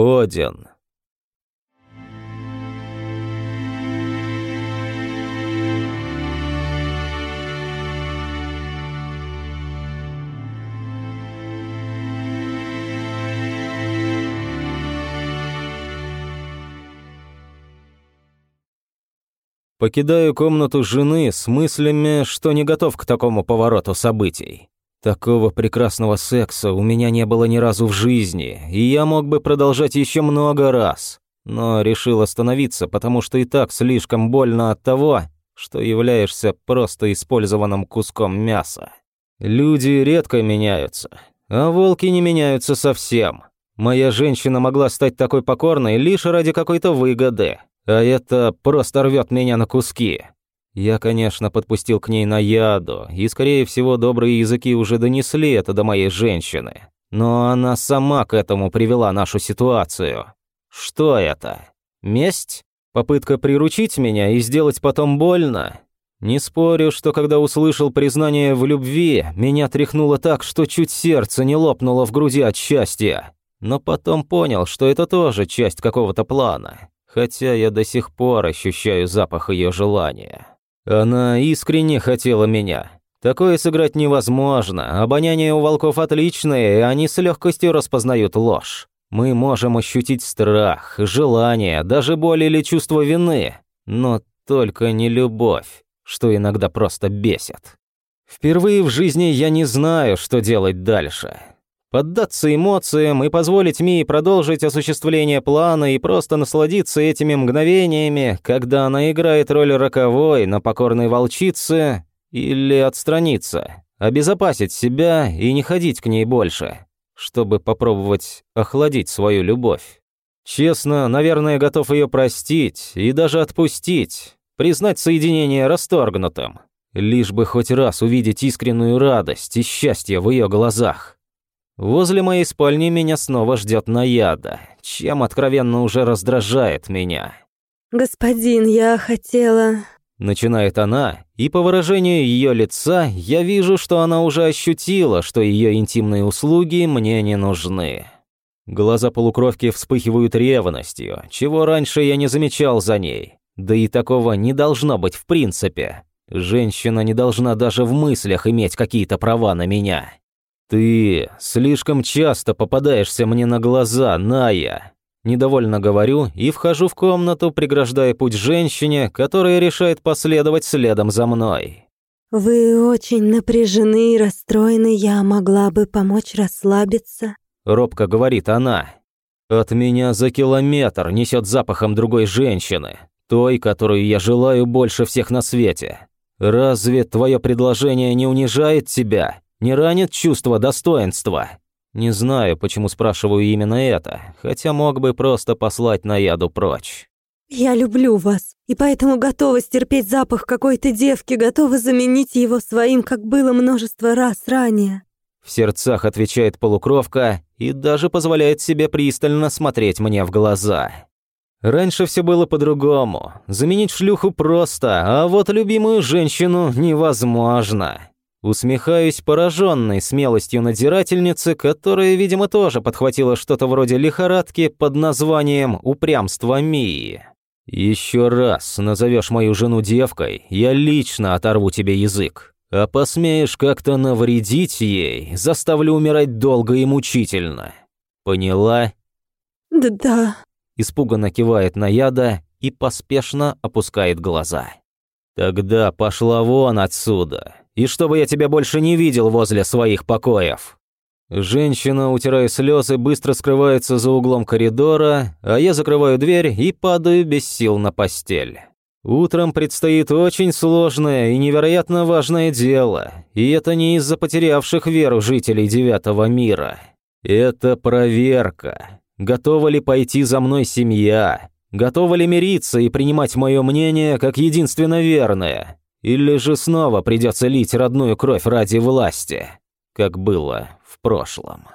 Один. Покидаю комнату жены с мыслями, что не готов к такому повороту событий. Такого прекрасного секса у меня не было ни разу в жизни, и я мог бы продолжать еще много раз. Но решил остановиться, потому что и так слишком больно от того, что являешься просто использованным куском мяса. Люди редко меняются, а волки не меняются совсем. Моя женщина могла стать такой покорной лишь ради какой-то выгоды, а это просто рвет меня на куски. Я, конечно, подпустил к ней на яду, и, скорее всего, добрые языки уже донесли это до моей женщины. Но она сама к этому привела нашу ситуацию. Что это? Месть? Попытка приручить меня и сделать потом больно? Не спорю, что когда услышал признание в любви, меня тряхнуло так, что чуть сердце не лопнуло в груди от счастья. Но потом понял, что это тоже часть какого-то плана хотя я до сих пор ощущаю запах ее желания. Она искренне хотела меня. Такое сыграть невозможно, обоняние у волков отличное, и они с легкостью распознают ложь. Мы можем ощутить страх, желание, даже боль или чувство вины, но только не любовь, что иногда просто бесит. Впервые в жизни я не знаю, что делать дальше. Поддаться эмоциям и позволить Мии продолжить осуществление плана и просто насладиться этими мгновениями, когда она играет роль роковой на покорной волчице, или отстраниться, обезопасить себя и не ходить к ней больше, чтобы попробовать охладить свою любовь. Честно, наверное, готов ее простить и даже отпустить, признать соединение расторгнутым, лишь бы хоть раз увидеть искреннюю радость и счастье в ее глазах. Возле моей спальни меня снова ждет наяда, чем откровенно уже раздражает меня. «Господин, я хотела...» Начинает она, и по выражению ее лица я вижу, что она уже ощутила, что ее интимные услуги мне не нужны. Глаза полукровки вспыхивают ревностью, чего раньше я не замечал за ней. Да и такого не должно быть в принципе. Женщина не должна даже в мыслях иметь какие-то права на меня. «Ты слишком часто попадаешься мне на глаза, Ная!» Недовольно говорю и вхожу в комнату, преграждая путь женщине, которая решает последовать следом за мной. «Вы очень напряжены и расстроены, я могла бы помочь расслабиться», — робко говорит она. «От меня за километр несет запахом другой женщины, той, которую я желаю больше всех на свете. Разве твое предложение не унижает тебя?» Не ранит чувство достоинства? Не знаю, почему спрашиваю именно это, хотя мог бы просто послать на яду прочь. «Я люблю вас, и поэтому готова стерпеть запах какой-то девки, готова заменить его своим, как было множество раз ранее». В сердцах отвечает полукровка и даже позволяет себе пристально смотреть мне в глаза. Раньше все было по-другому. Заменить шлюху просто, а вот любимую женщину невозможно. Усмехаюсь пораженной смелостью надзирательницы, которая, видимо, тоже подхватила что-то вроде лихорадки под названием «упрямство Мии». «Еще раз назовешь мою жену девкой, я лично оторву тебе язык. А посмеешь как-то навредить ей, заставлю умирать долго и мучительно. Поняла?» «Да-да», – испуганно кивает Наяда и поспешно опускает глаза. «Тогда пошла вон отсюда и чтобы я тебя больше не видел возле своих покоев». Женщина, утирая слезы, быстро скрывается за углом коридора, а я закрываю дверь и падаю без сил на постель. Утром предстоит очень сложное и невероятно важное дело, и это не из-за потерявших веру жителей Девятого мира. Это проверка. Готова ли пойти за мной семья? Готова ли мириться и принимать мое мнение как единственно верное? Или же снова придется лить родную кровь ради власти, как было в прошлом.